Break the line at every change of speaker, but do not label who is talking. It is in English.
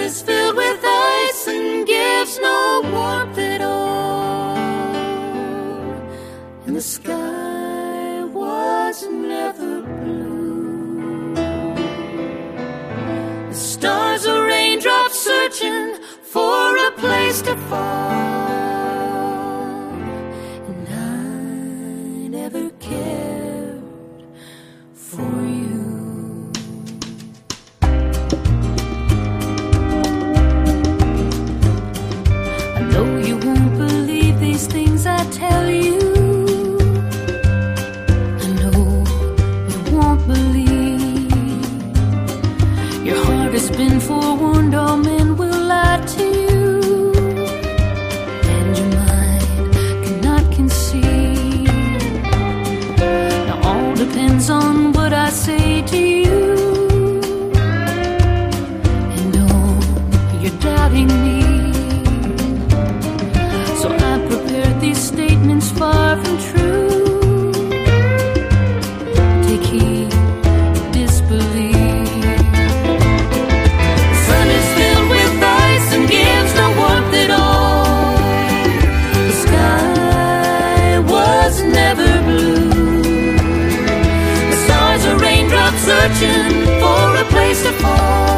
is filled with ice and gives no warmth at all. And the sky was never blue. The stars are raindrops searching for a place to fall. I say to you? searching for a place to fall.